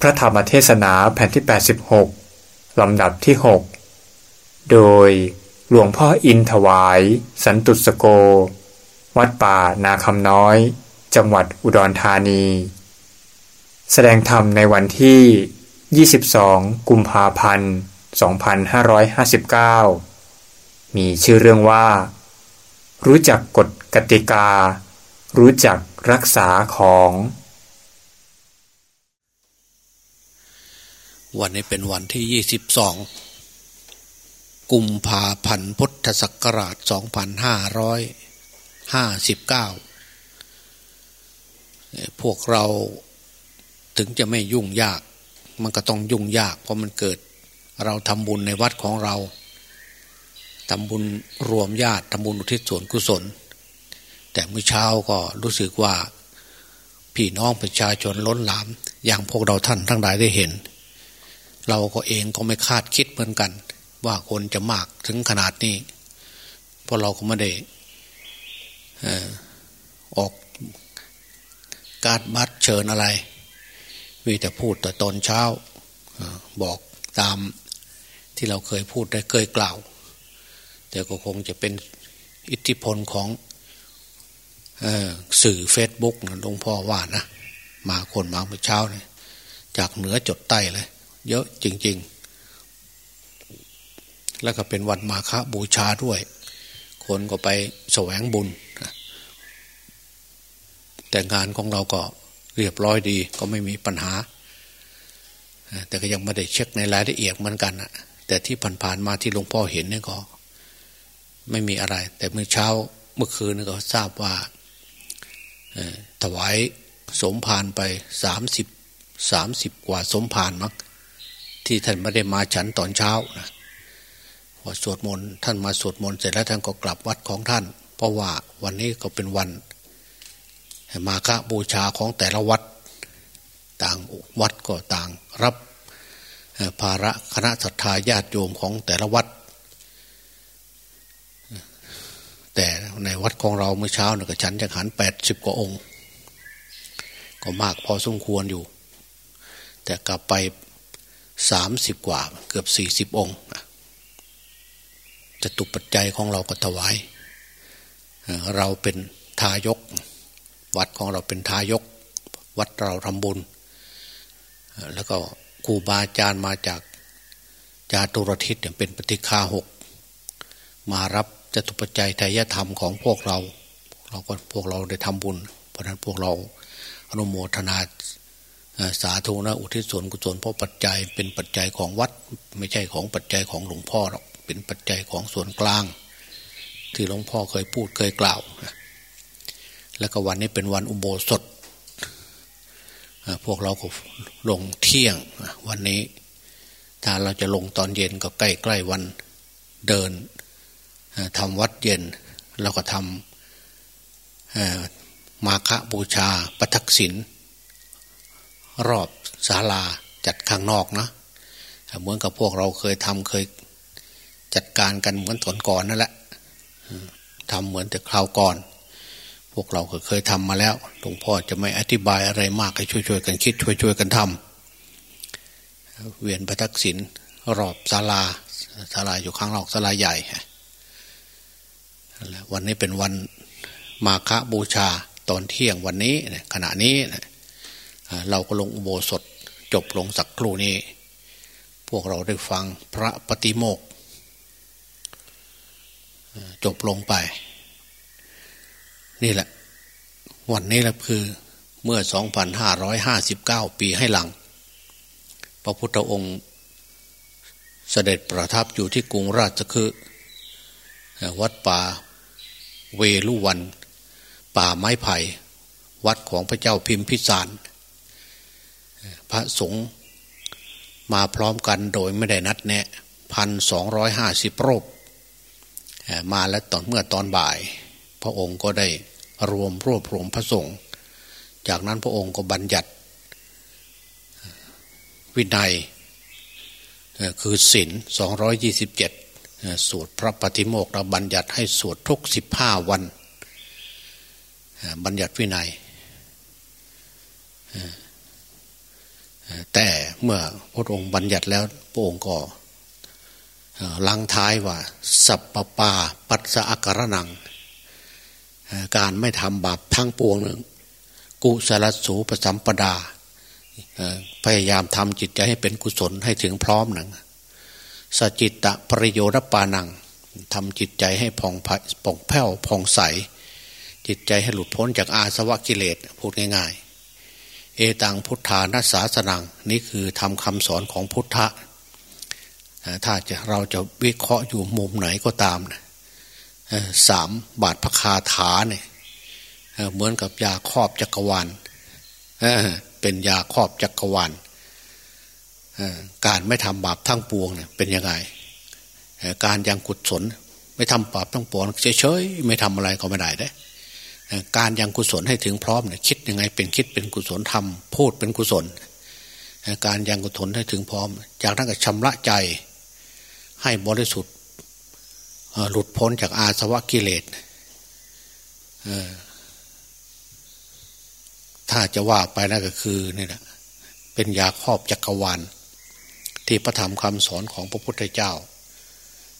พระธรรมเทศนาแผ่นที่ 86 ลำดับที่ 6 โดยหลวงพ่ออินถวาย สันตุสโก วัดป่านาคำน้อย จังหวัดอุดรธานี แสดงธรรมในวันที่ 22 กุมภาพันธ์ 2559 มีชื่อเรื่องว่า รู้จักกฎกติกา รู้จักรักษาของ วันนี้เป็นวันที่ยี่สิบสองกุมภาพันธ์พุทธศักราชสองพันห้าร้อยห้าสิบเก้าพวกเราถึงจะไม่ยุ่งยาก มันก็ต้องยุ่งยาก เพราะมันเกิดเราทำบุญในวัดของเราทำบุญรวมญาติทำบุญอุทิศส่วนกุศล แต่เมื่อเช้าก็รู้สึกว่าพี่น้องประชาชนล้นหลาม อย่างพวกเราท่านทั้งหลายได้เห็น เราก็เองก็ไม่คาดคิดเหมือนกัน ว่าคนจะมากถึงขนาดนี้ เพราะเราก็ไม่ได้ออกการบัตรเชิญอะไรมีแต่พูดแต่ตอนเช้าบอกตามที่เราเคยพูดได้เคยกล่าว แต่ก็คงจะเป็นอิทธิพลของสื่อเฟซบุ๊กนะหลวงพ่อว่านะ มาคนมาเมื่อเช้าเนี่ยจากเหนือจดใต้เลย เยอะจริง ๆ แล้วก็เป็นวันมาฆบูชาด้วย คนก็ไปแสวงบุญ แต่งานของเราก็เรียบร้อยดีก็ไม่มีปัญหา แต่ก็ยังไม่ได้เช็คในรายละเอียดเหมือนกันนะแต่ที่ผ่านๆมาที่หลวงพ่อเห็นเนี่ยก็ ไม่มีอะไร แต่เมื่อเช้าเมื่อคืนก็ทราบว่าถวายสมภารไปสามสิบสามสิบกว่าสมภารมั้ง ที่ท่านไม่ได้มาฉันตอนเช้านะพอสวดมนต์ท่านมาสวดมนต์เสร็จแล้วท่านก็กลับวัดของท่าน เพราะว่าวันนี้ก็เป็นวัน มาฆบูชาของแต่ละวัด ต่างวัดก็ต่างรับภาระคณะศรัทธาญาติโยมของแต่ละวัด แต่ในวัดของเราเมื่อเช้าเนี่ยก็ฉันจะหันแปดสิบกว่าองค์ ก็มากพอสมควรอยู่ แต่กลับไป สามสิบกว่าเกือบสี่สิบองค์จะตุปัจจัยของเราก็ถวาย เราเป็นทายก วัดของเราเป็นทายก วัดเราทำบุญ แล้วก็ครูบาอาจารย์มาจากจาตุรทิศเป็นปฏิฆาหก มารับจตุปัจจัยไตรยธรรมของพวกเรา เราก็พวกเราได้ทำบุญ เพราะนั้นพวกเราอนุโมทนา สาธุนะอุทิศส่วนกุศลเพราะปัจจัยเป็นปัจจัยของวัด ไม่ใช่ของปัจจัยของหลวงพ่อหรอกเป็นปัจจัยของส่วนกลาง ที่หลวงพ่อเคยพูดเคยกล่าว แล้วก็วันนี้เป็นวันอุโบสถพวกเราก็ลงเที่ยงวันนี้ ถ้าเราจะลงตอนเย็นก็ใกล้ใกล้วันเดินทำวัดเย็น เราก็ทำมาฆบูชาปทักษิณ รอบศาลาจัดข้างนอกนะเหมือนกับพวกเราเคยทำเคยจัดการกันเหมือนตอนก่อนนั่นแหละทำเหมือนแต่คราวก่อน พวกเราเคยทำมาแล้วหลวงพ่อจะไม่อธิบายอะไรมากให้ช่วยๆกันคิดช่วยๆกันทำเวียนพระทักษิณรอบศาลาศาลาอยู่ข้างนอกศาลาใหญ่วันนี้เป็นวันมาฆบูชาตอนเที่ยงวันนี้ขณะนี้ เราก็ลงอุโบสถจบลงสักครู่นี้ พวกเราได้ฟังพระปฏิโมกจบลงไป นี่แหละ วันนี้แหละคือเมื่อ 2559 ปีให้หลัง พระพุทธองค์เสด็จประทับอยู่ที่กรุงราชคือวัดป่าเวลุวัน ป่าไม้ไผ่ วัดของพระเจ้าพิมพิสาร พระสงฆ์มาพร้อมกันโดยไม่ได้นัดแนะพันสองร้อยห้าสิบรูปมาแล้วตอนเมื่อตอนบ่าย พระองค์ก็ได้รวมรวบรวมพระสงฆ์จากนั้นพระองค์ก็บัญญัติวินัยคือศีลสองร้อยยี่สิบเจ็ดสวดพระปฏิโมกข์เราบัญญัติให้สวดทุกสิบห้าวัน บัญญัติวินัย แต่เมื่อพระองค์บัญญัติแล้วพระองค์ก็ลังท้ายว่า สัพปปาปัสสะกระนัง การไม่ทำบาปทั้งปวงหนึ่ง กุศลสูปสัมปดา พยายามทำจิตใจให้เป็นกุศลให้ถึงพร้อมหนึ่งสจิตตะประโยชน์ปานังทำจิตใจให้ผ่องผ่องแผ้วผ่องใส จิตใจให้หลุดพ้นจากอาสวะกิเลสพูดง่ายๆ เอตังพุทธานัสสาสนังนี่คือทำคำสอนของพุทธะถ้าจะเราจะวิเคราะห์อยู่มุมไหนก็ตามนะสามบาทพระคาถาเนี่ยเหมือนกับยาครอบจักรวาลเป็นยาครอบจักรวาลการไม่ทำบาปทั้งปวงเนี่ยเป็นยังไงการยังกุศลไม่ทำบาปทั้งปวงเฉยๆไม่ทำอะไรก็ไม่ได้เด้ การยังกุศลให้ถึงพร้อมเนี่ยคิดยังไงเป็นคิดเป็นกุศลทำพูดเป็นกุศล การยังกุศลให้ถึงพร้อม จากนั้นก็ชำระใจให้บริสุทธิ์หลุดพ้นจากอาสวะกิเลสถ้าจะว่าไปนั่นก็คือนี่แหละเป็นยาครอบจักรวาล ที่พระธรรมคำสอนของพระพุทธเจ้า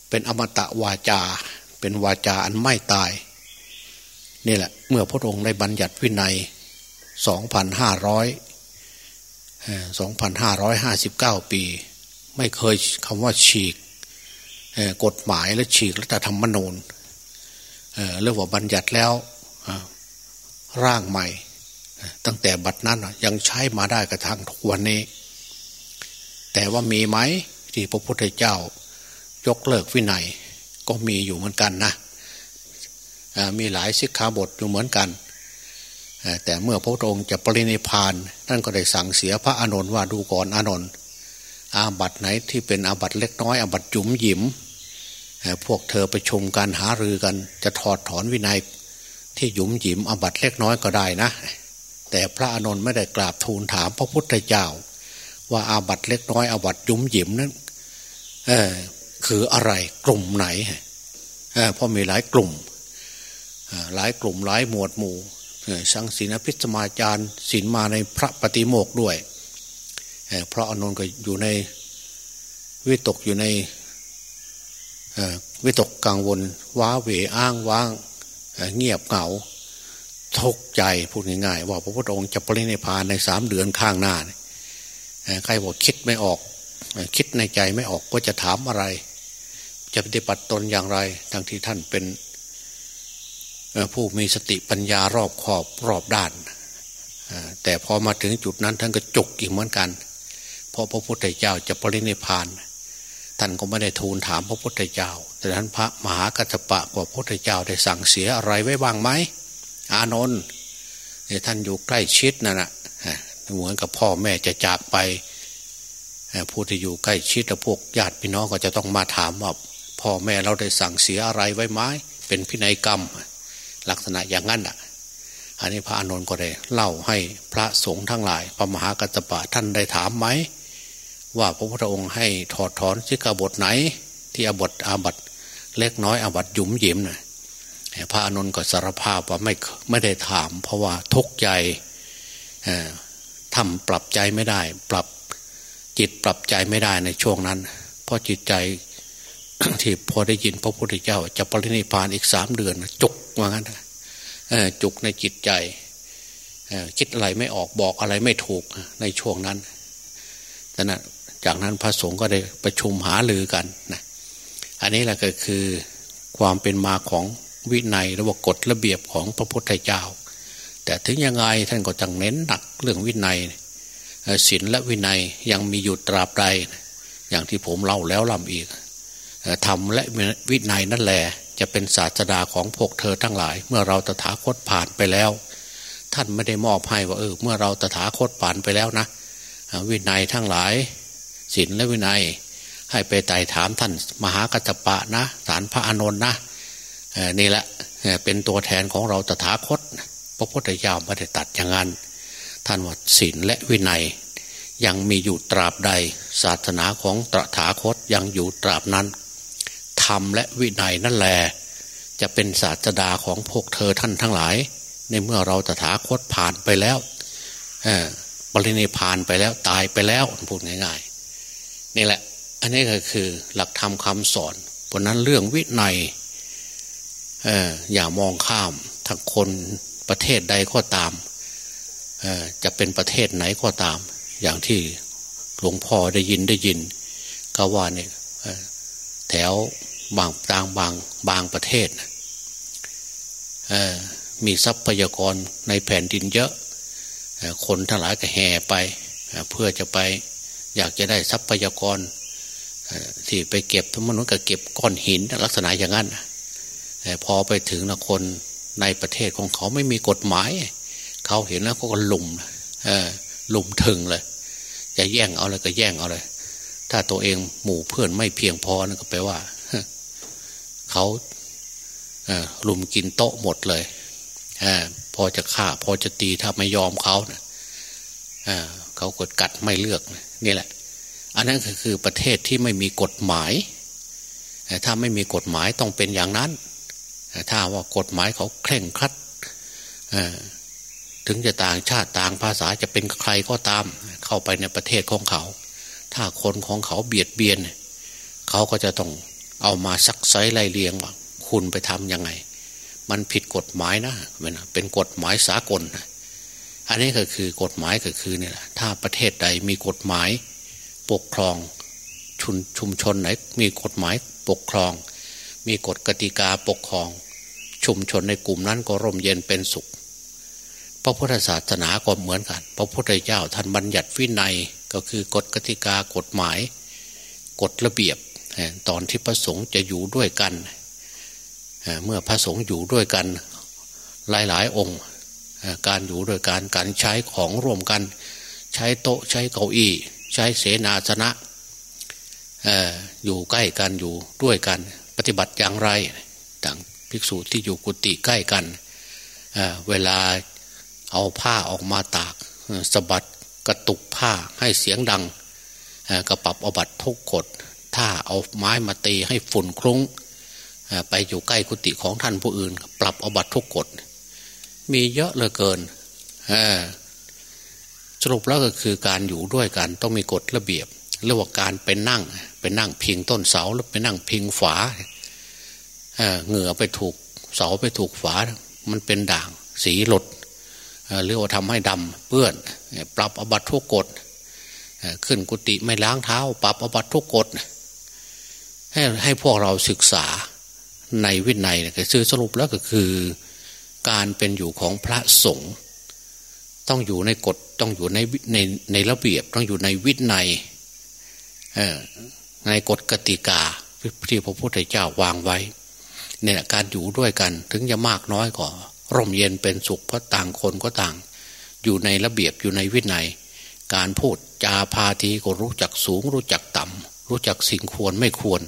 เป็นอมตะวาจา เป็นวาจาอันไม่ตาย นี่แหละ เมื่อพระองค์ได้บัญญัติวินัยสองพันห้าร้อยสองพันห้าร้อยห้าสิบเก้าปี ไม่เคยคำว่าฉีกกฎหมายและฉีกรัฐธรรมนูญเรื่องว่าบัญญัติแล้วร่างใหม่ ตั้งแต่บัดนั้นยังใช้มาได้กระทั่งทุกวันนี้ แต่ว่ามีไหมที่พระพุทธเจ้ายกเลิกวินัยก็มีอยู่เหมือนกันนะ มีหลายสิกขาบทอยู่เหมือนกัน แต่เมื่อพระองค์จะปรินิพานท่านก็ได้สั่งเสียพระอานนท์ว่าดูก่อนอานนท์อาบัติไหนที่เป็นอาบัติเล็กน้อยอาบัติหยุมหยิมพวกเธอประชุมการหารือกัน จะถอดถอนวินัยที่หยุมหยิมอาบัติเล็กน้อยก็ได้นะ แต่พระอานนท์ไม่ได้กราบทูลถามพระพุทธเจ้า ว่าอาบัติเล็กน้อยอาบัติหยุมหยิมนั้นเออคืออะไรกลุ่มไหนเพราะมีหลายกลุ่ม หลายกลุ่มหลายหมวดหมู่สังศีนพิสมาจารย์ศีลมาในพระปฏิโมกด้วยเพราะอนนท์ก็อยู่ในวิตกอยู่ในวิตกกังวลว้าเหวอ้างว้างเงียบเหงาทุกใจพูดง่ายๆว่าพระพุทธองค์จะปรินิพานในสามเดือนข้างหน้าใครบอกคิดไม่ออก คิดในใจไม่ออกก็จะถามอะไร จะปฏิบัติตนอย่างไรทั้งที่ท่านเป็น ผู้มีสติปัญญารอบขอบรอบด้าน แต่พอมาถึงจุดนั้นท่านก็จุกอีกเหมือนกัน เพราะพระพุทธเจ้าจะปรินิพาน ท่านก็ไม่ได้ทูลถามพระพุทธเจ้า แต่ท่านพระมหากัจจปะกว่าพระพุทธเจ้าได้สั่งเสียอะไรไว้บ้างไหม อานนท์ท่านอยู่ใกล้ชิดนั่นแหะเหมือนกับพ่อแม่จะจากไปผู้ที่อยู่ใกล้ชิดและพวกญาติพี่น้องก็จะต้องมาถามว่าพ่อแม่เราได้สั่งเสียอะไรไว้ไหมเป็นพินัยกรรม ลักษณะอย่างนั้นอะ อันนี้พระอานนท์ก็ได้เล่าให้พระสงฆ์ทั้งหลาย พระมหากัจจปะท่านได้ถามไหม ว่าพระพุทธองค์ให้ถอดถอนสิกาบทไหน ที่อบทอาบัตเล็กน้อยอาบัตหยุมหยิมนะพระอานนท์ก็สารภาพว่าไม่ไม่ได้ถาม เพราะว่าทุกข์ใจทำปรับใจไม่ได้ ปรับจิตปรับใจไม่ได้ในช่วงนั้น เพราะจิตใจ ที่พอได้ยินพระพุทธเจ้า จะปรินิพานอีกสามเดือนจุกว่างั้นจุกในจิตใจคิดอะไรไม่ออกบอกอะไรไม่ถูกในช่วงนั้นแต่นะจากนั้นพระสงฆ์ก็ได้ประชุมหาลือกันนะอันนี้แหละก็คือความเป็นมาของวินัยรือว่ากฎระเบียบของพระพุทธเจ้า แต่ถึงยังไงท่านก็จังเน้นหนักเรื่องวินัยศีลและวินัยยังมีอยู่ตราบใดอย่างที่ผมเล่าแล้วลำอีก ธรรมและวินัยนั่นแหละจะเป็นศาสดาของพวกเธอทั้งหลาย เมื่อเราตถาคตผ่านไปแล้ว ท่านไม่ได้มอบให้ว่าเออเมื่อเราตถาคตผ่านไปแล้วนะวินัยทั้งหลายศีลและวินัย ให้ไปไต่ถามท่านมหากัจปะนะสารพระอานนท์นะนี่แหละเป็นตัวแทนของเราตถาคต พระพุทธเจ้าไม่ได้ตัดอย่างนั้นท่านว่าศีลและวินัย ยังมีอยู่ตราบใด ศาสนาของตถาคตยังอยู่ตราบนั้น ธรรมและวินัยนั่นแหละจะเป็นศาสดาของพวกเธอท่านทั้งหลาย ในเมื่อเราตถาคตผ่านไปแล้วปรินิพานไปแล้วตายไปแล้วพูดง่ายๆนี่แหละ อันนี้ก็คือหลักธรรมคำสอน เพราะนั้นเรื่องวินัยอย่ามองข้ามทั้งคนประเทศใดก็ตามจะเป็นประเทศไหนก็ตาม อย่างที่หลวงพ่อได้ยินได้ยิน ก็ว่าเนี่ย แถวบางต่างบางบางประเทศมีทรัพยากรในแผ่นดินเยอะ คนทั้งหลายก็แห่ไป เพื่อจะไปอยากจะได้ทรัพยากรที่ไปเก็บมนุษย์ก็เก็บก้อนหินลักษณะอย่างนั้นพอไปถึงนะคนในประเทศของเขาไม่มีกฎหมาย เขาเห็นแล้วก็ลุมลุมถึงเลย จะแย่งเอาอะไรก็แย่งเอาเลย ถ้าตัวเองหมู่เพื่อนไม่เพียงพอนั่นก็แปลว่า เขาลุมกินโต๊ะหมดเลยอพอจะฆ่า พอจะตีถ้าไม่ยอมเขานะเขากดกัดไม่เลือกนี่แหละ อันนั้นก็คือประเทศที่ไม่มีกฎหมาย ถ้าไม่มีกฎหมายต้องเป็นอย่างนั้น ถ้าว่ากฎหมายเขาเคร่งครัดถึงจะต่างชาติต่างภาษาจะเป็นใครก็ตาม เข้าไปในประเทศของเขา ถ้าคนของเขาเบียดเบียน เขาก็จะต้องเอามาซักไซไล่เลียงว่าคุณไปทำยังไง มันผิดกฎหมายนะเป็นกฎหมายสากลอันนี้ก็คือกฎหมายก็คือเนี่ยถ้าประเทศใดมีกฎหมาย ปกครองชุมชุมชนไหน มีกฎหมายปกครอง มีกฎกติกาปกครอง ชุมชนในกลุ่มนั้นก็ร่มเย็นเป็นสุข พระพุทธศาสนาก็เหมือนกัน พระพุทธเจ้าท่านบัญญัติวินัย ก็คือกฎกติกากฎหมายกฎระเบียบตอนที่พระสงฆ์จะอยู่ด้วยกัน เมื่อพระสงฆ์อยู่ด้วยกันหลายๆ องค์ การอยู่ด้วยกันการใช้ของร่วมกัน ใช้โต๊ะใช้เก้าอี้ ใช้เสนาสนะอยู่ใกล้กันอยู่ด้วยกัน ปฏิบัติอย่างไรต่างภิกษุที่อยู่กุฏิใกล้กันเเวลาเอาผ้าออกมาตากสะบัด กระตุกผ้าให้เสียงดังกระปรับอบัตทุกกฎถ้าเอาไม้มาตีให้ฝุ่นคลุ้งไปอยู่ใกล้กุฏิของท่านผู้อื่น ปรับอบัตทุกกฎมีเยอะเหลือเกินสรุปแล้วก็คือการอยู่ด้วยกันต้องมีกฎระเบียบเรียกว่าการไปนั่งไปนั่งพิงต้นเสาหรือไปนั่งพิงฝาเหงื่อไปถูกเสาไปถูกฝา มันเป็นด่างสีหลด เรียกว่าทำให้ดำเปื้อน ปรับอบัตทุกกฎขึ้นกุฏิไม่ล้างเท้า ปรับอบัตทุกกฎให้ให้พวกเราศึกษาในวินัยเนี่ยซื้อสรุปแล้วก็คือ การเป็นอยู่ของพระสงฆ์ต้องอยู่ในกฎต้องอยู่ในในในระเบียบต้องอยู่ในวินัยในกฎกติกาที่พระพุทธเจ้าวางไว้เนี่ยการอยู่ด้วยกันถึงจะมากน้อยก็ ร่มเย็นเป็นสุขเพราะต่างคนก็ต่าง อยู่ในระเบียบอยู่ในวินัย การพูดจาพาทีก็รู้จักสูง รู้จักต่ำรู้จักสิ่งควรไม่ควร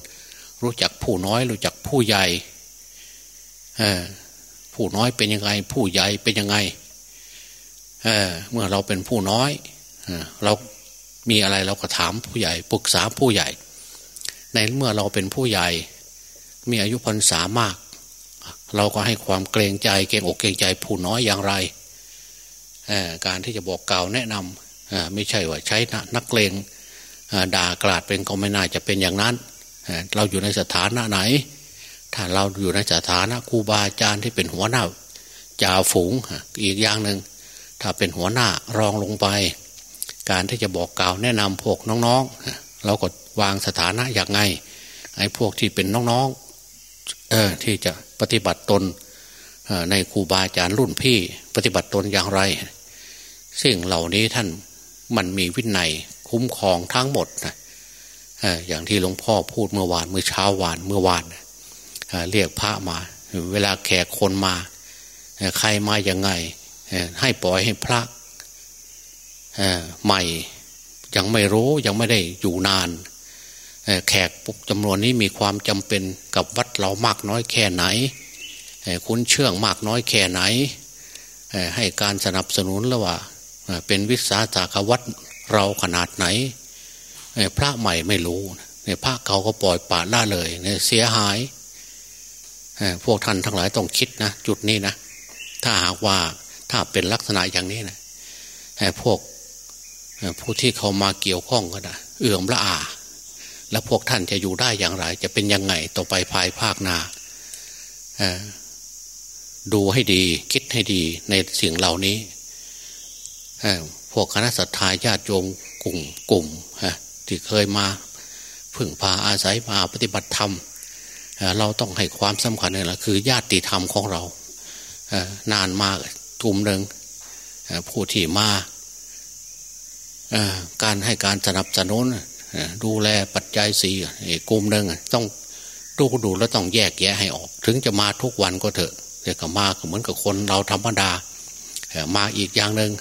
รู้จักผู้น้อย รู้จักผู้ใหญ่ผู้น้อยเป็นยังไง ผู้ใหญ่เป็นยังไงเเมื่อเราเป็นผู้น้อยเรามีอะไรเราก็ถามผู้ใหญ่ปรึกษาผู้ใหญ่ ในเมื่อเราเป็นผู้ใหญ่ มีอายุพรรษามาก เราก็ให้ความเกรงใจเกรงอกเกรงใจผู้น้อยอย่างไร การที่จะบอกกล่าวแนะนำไม่ใช่ว่าใช้นักเลงด่ากราดเป็นก็ไม่น่าจะเป็นอย่างนั้น เราอยู่ในสถานะไหน ถ้าเราอยู่ในสถานะครูบาอาจารย์ที่เป็นหัวหน้าจ่าฝูงอีกอย่างหนึ่งถ้าเป็นหัวหน้ารองลงไป การที่จะบอกกล่าวแนะนำพวกน้องๆเราก็วางสถานะอย่างไงไอ้พวกที่เป็นน้อง ที่จะปฏิบัติตนในครูบาอาจารย์รุ่นพี่ ปฏิบัติตนอย่างไรสิ่งเหล่านี้ท่านมันมีวินัยคุ้มครองทั้งหมดนะอย่างที่หลวงพ่อพูดเมื่อวานเมื่อเช้าวานเมื่อวานเรียกพระมา เวลาแขกคนมา ใครมาอย่างไง ให้ปล่อยให้พระใหม่ยังไม่รู้ยังไม่ได้อยู่นาน แขกปุกจำนวนนี้มีความจำเป็นกับวัดเรามากน้อยแค่ไหนคุ้นเชื่องมากน้อยแค่ไหน ให้การสนับสนุนแล้วว่าเป็นวิสาจากวัดเราขนาดไหน พระใหม่ไม่รู้พระเก่าก็ปล่อยป่าล่าเลยเสียหาย พวกท่านทั้งหลายต้องคิดนะจุดนี้นะ ถ้าหากว่าถ้าเป็นลักษณะอย่างนี้นะพวกผู้ที่เขามาเกี่ยวข้องกันนะเอื่อมละอา แล้วพวกท่านจะอยู่ได้อย่างไร จะเป็นยังไงต่อไปภายภาคหน้าดูให้ดี คิดให้ดีในสิ่งเหล่านี้พวกคณะสัตยาญาติโยมกลุ่มกลุ่มที่เคยมาพึ่งพาอาศัยมาปฏิบัติธรรมเราต้องให้ความสำคัญนี่แหละคือ ญาติธรรมของเรานานมากทุ่มหนึ่งผู้ที่มาการให้การสนับสนุน ดูแลปัจจัยสี่กลุ่มหนึ่งต้องดูดูแล้วต้องแยกแยะให้ออก ถึงจะมาทุกวันก็เถอะแต่ก็มาเหมือนกับคนเราธรรมดา มาอีกอย่างหนึ่ง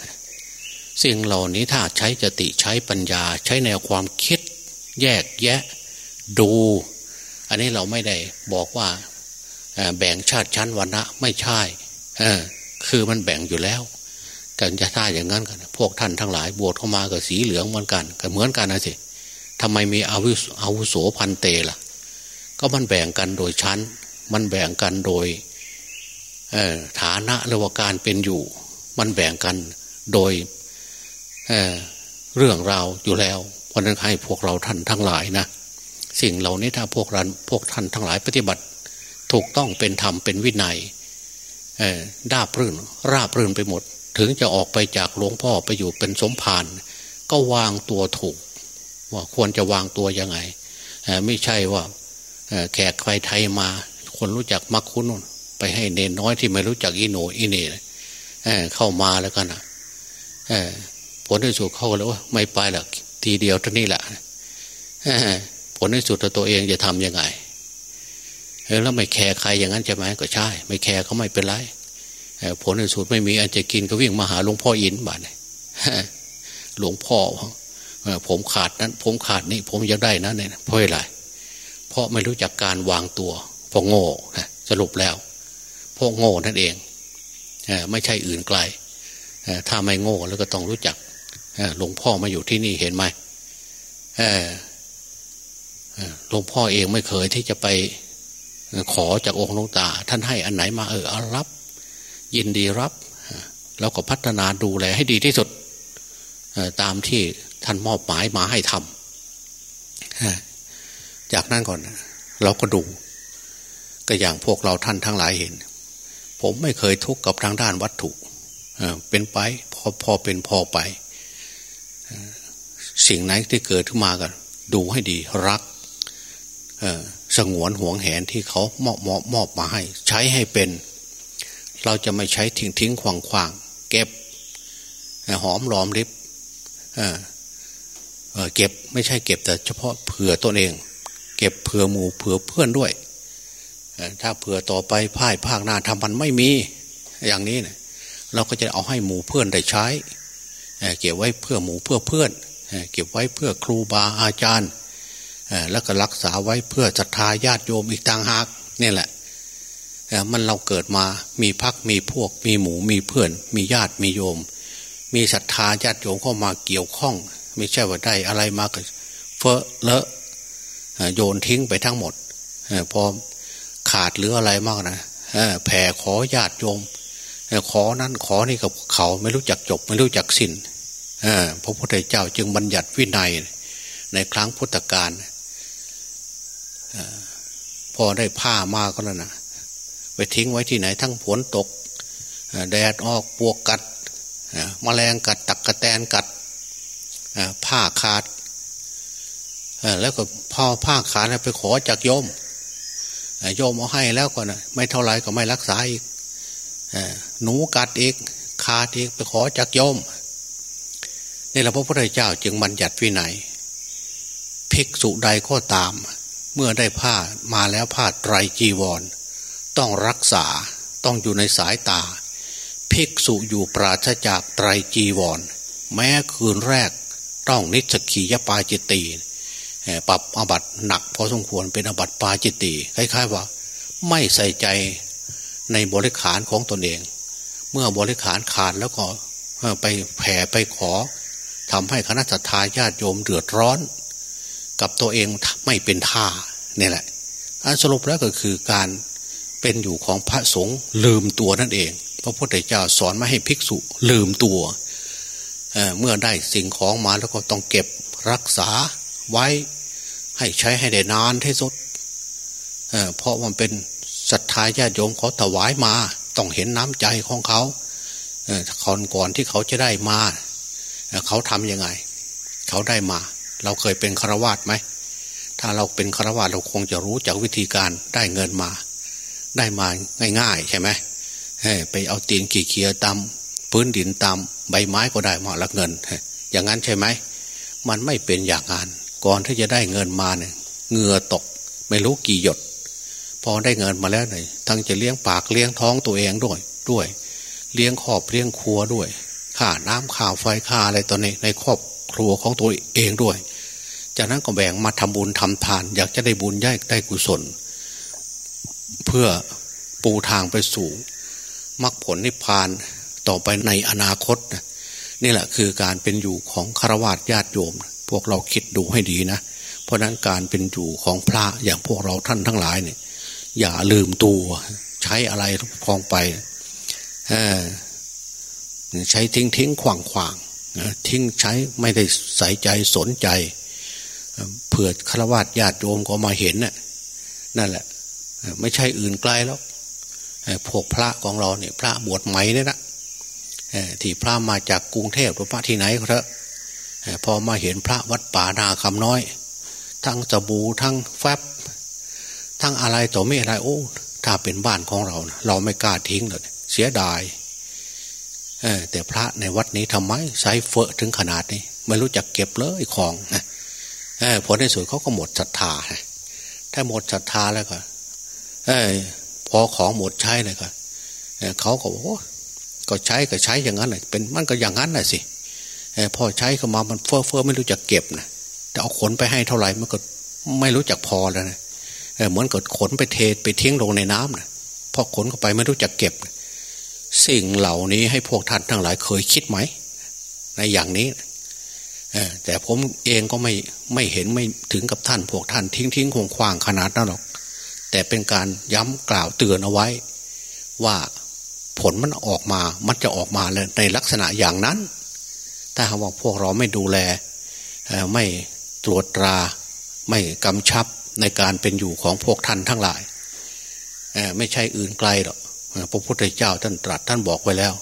สิ่งเหล่านี้ถ้าใช้จติใช้ปัญญา ใช้แนวความคิด แยกแยะ ดู อันนี้เราไม่ได้บอกว่าแบ่งชาติชั้นวันนะไม่ใช่คือมันแบ่งอยู่แล้วแต่จะท่าอย่างนั้นกันพวกท่านทั้งหลายบวชเข้ามากับสีเหลืองเหมือนกันก็เหมือนกันนะสิ ทำไมมีอาวุอาวุโสพันเตล่ะ ก็มันแบ่งกันโดยชั้น มันแบ่งกันโดยฐานะหรือว่าการเป็นอยู่ มันแบ่งกันโดยเเรื่องราวอยู่แล้ว เพราะนั้นให้พวกเราท่านทั้งหลายนะสิ่งเหล่านี้ถ้าพวกเราพวกท่านทั้งหลายปฏิบัติถูกต้องเป็นธรรมเป็นวินัยด้าพรื่นราบรื่นไปหมด ถึงจะออกไปจากหลวงพ่อไปอยู่เป็นสมภารก็วางตัวถูก ว่าควรจะวางตัวยังไงไม่ใช่ว่าแขกใครไทยมา คนรู้จักมักคุ้นไปให้เนนน้อยที่ไม่รู้จักอีโนอีเน่เข้ามาแล้วกันนะผลที่สุดเขาเลยว่าไม่ไปหรอกทีเดียวเท่านี้แหละผลที่สุดตัวเองจะทํำยังไงแล้วไม่แคร์ใครอย่างนั้นใช่ไหมก็ใช่ ไม่แคร์เขาไม่เป็นไรผลในสุดไม่มีอันจะกินก็วิ่งมาหาหลวงพ่ออินบ้านหลวงพ่อ ผมขาดนั้น ผมขาดนี่ผมยังได้นะเนี่ยเพราะอะไรเพราะไม่รู้จักการวางตัวเพราะโง่สรุปแล้วเพราะโง่นั่นเองไม่ใช่อื่นไกลถ้าไม่โง่แล้วก็ต้องรู้จักหลวงพ่อมาอยู่ที่นี่เห็นไหมหลวงพ่อเองไม่เคยที่จะไปขอจากองค์หลวงตา ท่านให้อันไหนมาเออเอารับ ยินดีรับ แล้วก็พัฒนาดูแลให้ดีที่สุดตามที่ ท่านมอบหมายมาให้ทำจากนั้นก่อน เราก็ดู ก็อย่างพวกเราท่านทั้งหลายเห็น ผมไม่เคยทุกข์กับทางด้านวัตถุเป็นไปพอพอเป็นพอไป สิ่งไหนที่เกิดขึ้นมากันดูให้ดีรักสงวนห่วงแหนที่เขามอบมอบมอบมาให้ ใช้ให้เป็น เราจะไม่ใช้ทิ้งทิ้งขวางขวางเก็บหอมรอมริบ เก็บไม่ใช่เก็บแต่เฉพาะเผื่อตัวเอง เก็บเผื่อหมู่เผื่อเพื่อนด้วยถ้าเผื่อต่อไปพ่ายภาคหน้าทำมันไม่มีอย่างนี้เนะเราก็จะเอาให้หมู่เพื่อนได้ใช้ เก็บไว้เพื่อหมู่เพื่อเพื่อน เก็บไว้เพื่อครูบาอาจารย์แล้วก็รักษาไว้เพื่อศรัทธาญาติโยมอีกต่างหากนี่แหละมันเราเกิดมามีพักมีพวก มีหมูมีเพื่อน มีญาติมีโยม มีศรัทธาญาติโยมเข้ามาเกี่ยวข้อง ไม่ใช่ว่าได้อะไรมาก็เฟอะเลอะโยนทิ้งไปทั้งหมดพอขาดหรืออะไรมากนะแผ่ขอญาติโยมขอนั้นขอนี่กับเขาไม่รู้จักจบ ไม่รู้จักสิ้นพระพุทธเจ้าจึงบัญญัติวินัยในครั้งพุทธกาลพอได้ผ้ามาก็แล้วนะไปทิ้งไว้ที่ไหนทั้งฝนตกแดดออกปวกกัดมแมลงกัดตักกระแตนกัด ผ้าขาดแล้วก็พ่อผ้าขาดไปขอจากโยมโยมเอาให้แล้วก็นะไม่เท่าไรก็ไม่รักษาอีกหนูกัดอีกขาดอีกไปขอจากโยมนี่แหละพระพุทธเจ้าจึงบัญญัติวินัยภิกษุใดก็ตาม เมื่อได้ผ้ามาแล้วผ้าไตรจีวร ต้องรักษาต้องอยู่ในสายตา ภิกษุอยู่ปราศจากไตรจีวร แม้คืนแรก ต้องนิสกียปาจิตตีปรับอบัตหนักพอสมควรเป็นอบัตปาจิตตีคล้ายๆว่า ไม่ใส่ใจในบริขารของตนเอง เมื่อบริขารขาดแล้วก็ไปแผ่ไปขอทำให้คณะสัตยาญาติโยมเดือดร้อน กับตัวเองไม่เป็นท่าเนี่ยแหละสรุปแล้วก็คือการเป็นอยู่ของพระสงฆ์ลืมตัวนั่นเอง พระพุทธเจ้าสอนมาให้ภิกษุลืมตัว เเมื่อได้สิ่งของมาแล้วก็ต้องเก็บรักษาไว้ให้ใช้ให้ได้นานที่สุดเเพราะมันเป็นศรัทธาญาติโยมเขาถวายมา ต้องเห็นน้ำใจของเขาก่อนก่อนที่เขาจะได้มา เขาทำยังไง เขาได้มา เราเคยเป็นฆราวาสไหม ถ้าเราเป็นฆราวาสเราคงจะรู้จากวิธีการได้เงินมา ได้มาง่าย ๆ ใช่ไหมไปเอาตีนกี่เคียตาม พื้นดินตามใบไม้ก็ได้มาละเงิน อย่างนั้นใช่ไหม มันไม่เป็นอย่างนั้น ก่อนที่จะได้เงินมาเนี่ยเหงื่อตก ไม่รู้กี่หยด พอได้เงินมาแล้วเนี่ยทั้งจะเลี้ยงปากเลี้ยงท้องตัวเองด้วยด้วย เลี้ยงครอบเลี้ยงครัวด้วยค่าน้ำค่าไฟค่าอะไรตัวนี้ในครอบครัวของตัวเองด้วย จากนั้นก็แบ่งมาทำบุญทำทาน อยากจะได้บุญย่ได้กุศล เพื่อปูทางไปสู่มรรคผลนิพพาน ต่อไปในอนาคตนี่แหละคือการเป็นอยู่ของฆราวาสญาติโยม พวกเราคิดดูให้ดีนะ เพราะนั้นการเป็นอยู่ของพระอย่างพวกเราท่านทั้งหลายเนี่ย อย่าลืมตัว ใช้อะไรพองไปใช้ทิ้งทิ้งขวางขวางทิ้งใช้ไม่ได้ใส่ใจสนใจเผื่อฆราวาสญาติโยมก็มาเห็นน่ะนั่นแหละ ไม่ใช่อื่นไกลแล้วพวกพระของเราเนี่ย พระบวชใหม่เนี่ยนะ ที่พระมาจากกรุงเทพหรือพระที่ไหนก็เถอะพอมาเห็นพระวัดป่านาคำน้อย ทั้งจบูทั้งแฟบทั้งอะไรต่อไม่อะไรโอ้ถ้าเป็นบ้านของเรานะเราไม่กล้าทิ้งเลยเสียดายแต่พระในวัดนี้ทำไมใช้เฟอะถึงขนาดนี้ไม่รู้จักเก็บเลยของนะผลในสุดเขาก็หมดศรัทธาถ้าหมดศรัทธาแล้วก็พอของหมดใช้เลยก็เขาก็บอก ก็ใช้ก็ใช้อย่างนั้นเลยเป็นมันก็อย่างนั้นแหละสิพอใช้เข้ามามันเฟ้อเฟ้อไม่รู้จักเก็บนะแต่เอาขนไปให้เท่าไหร่มันก็ไม่รู้จักพอแล้วนะเหมือนกับขนไปเทไปทิ้งลงในน้ำนะพอขนเข้าไปไม่รู้จักเก็บสิ่งเหล่านี้ให้พวกท่านทั้งหลายเคยคิดไหม ในอย่างนี้แต่ผมเองก็ไม่ไม่เห็นไม่ถึงกับท่าน พวกท่านทิ้งทิ้งคงควางขนาดนั้นหรอก แต่เป็นการย้ำกล่าวเตือนเอาไว้ ว่า ผลมันออกมา มันจะออกมาในลักษณะอย่างนั้น ถ้าหากว่าพวกเราไม่ดูแลไม่ตรวจตราไม่กำชับในการเป็นอยู่ของพวกท่านทั้งหลายไม่ใช่อื่นไกลหรอกพระพุทธเจ้าท่านตรัสท่านบอกไว้แล้ว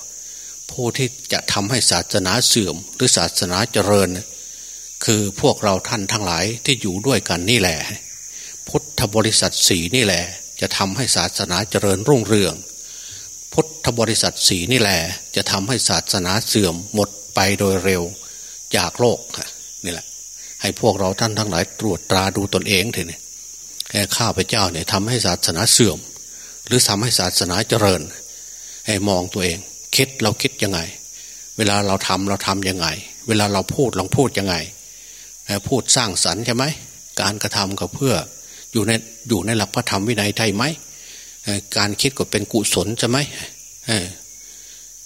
ผู้ที่จะทำให้ศาสนาเสื่อม หรือศาสนาเจริญ คือพวกเราท่านทั้งหลายที่อยู่ด้วยกันนี่แหละ พุทธบริษัทสีนี่แหละ จะทำให้ศาสนาเจริญรุ่งเรือง พุทธบริษัทสีนี่แหละจะทำให้ศาสนาเสื่อมหมดไปโดยเร็วจากโลกนี่แหละ ให้พวกเราท่านทั้งหลายตรวจตราดูตนเองเถอะเนี่ยข้าพเจ้าเนี่ยทำให้ศาสนาเสื่อม หรือทำให้ศาสนาเจริญ ให้มองตัวเอง คิดเราคิดยังไง เวลาเราทำเราทำยังไง เวลาเราพูดเราพูดยังไง พูดสร้างสรรค์ใช่ไหมการกระทำก็เพื่ออยู่ในอยู่ในหลักพระธรรมวินัยไทยไหม การคิดก็เป็นกุศลใช่ไหม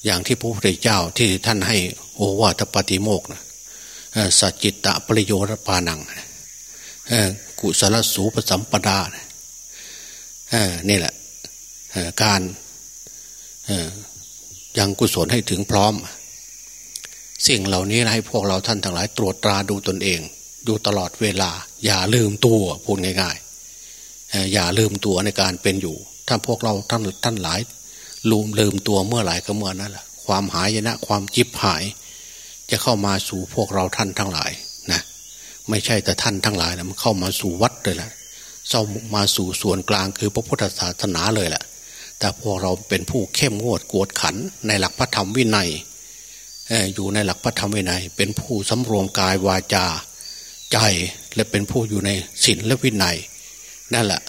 อย่างที่พระพุทธเจ้าที่ท่านให้โอวาทปฏิโมกนะสัจจิตตะปริโยรปานังกุศลสูปสัมปดานี่แหละการยังกุศลให้ถึงพร้อม สิ่งเหล่านี้ให้พวกเราท่านทั้งหลายตรวจตราดูตนเอง ดูตลอดเวลา อย่าลืมตัวพูดง่ายๆอย่าลืมตัวในการเป็นอยู่ ถ้าพวกเราท่านท่านหลายลืมลืมตัวเมื่อไหร่ก็เมื่อนั้นแหละความหายนะความจิบหาย จะเข้ามาสู่พวกเราท่านทั้งหลายนะไม่ใช่แต่ท่านทั้งหลายนะมันเข้ามาสู่วัดเลยแหละเข้ามาสู่ส่วนกลางคือพระพุทธศาสนาเลยแหละแต่พวกเราเป็นผู้เข้มงวดกวดขันในหลักพระธรรมวินัยอยู่ในหลักพระธรรมวินัย เป็นผู้สำรวมกายวาจา ใจและเป็นผู้อยู่ในศีลและวินัย นั่นแหละ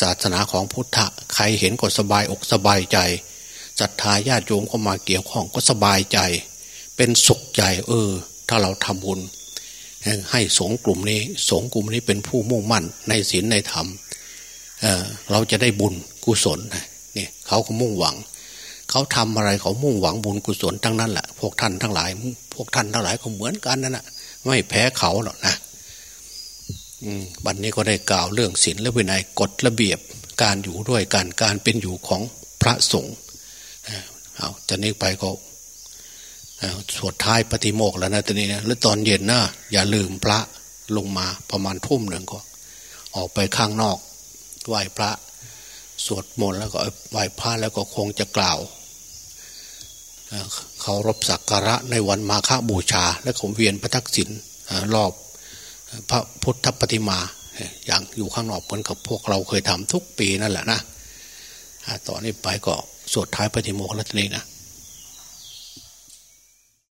ศาสนาของพุทธะใครเห็นก็สบายอกสบายใจศรัทธาญาติโยมก็มาเกี่ยวข้องก็สบายใจ เป็นสุขใจ เออ ถ้าเราทำบุญให้สงกลุ่มนี้ สงกลุ่มนี้เป็นผู้มุ่งมั่นในศีลในธรรมเเราจะได้บุญกุศลนี่เขาก็มุ่งหวัง เขาทำอะไรเขามุ่งหวังบุญกุศลทั้งนั้นแหละพวกท่านทั้งหลาย พวกท่านทั้งหลายก็เหมือนกันนั่นแหะไม่แพ้เขาหรอกนะ วันนี้ก็ได้กล่าวเรื่องศีลและวินัยกฎระเบียบการอยู่ด้วยกันการเป็นอยู่ของพระสงฆ์เอาจะนี้ไปก็สวดท้ายปฏิโมกแล้วนะตอนนี้นะแล้วตอนเย็นนะอย่าลืมพระลงมาประมาณทุ่มหนึ่งก็ ออกไปข้างนอก ไหว้พระ สวดมนต์แล้วก็ไหว้พระแล้วก็คงจะกล่าวเคารพสักการะในวันมาฆบูชา และขมเวียนพระทักษิณรอบ พระพุทธปฏิมา อย่างอยู่ข้างนอกเหมือนกับพวกเราเคยทำทุกปีนั่นแหละนะต่อนนี้ไปก็สวดท้ายปฏิโมกข์แล้วนี้นะ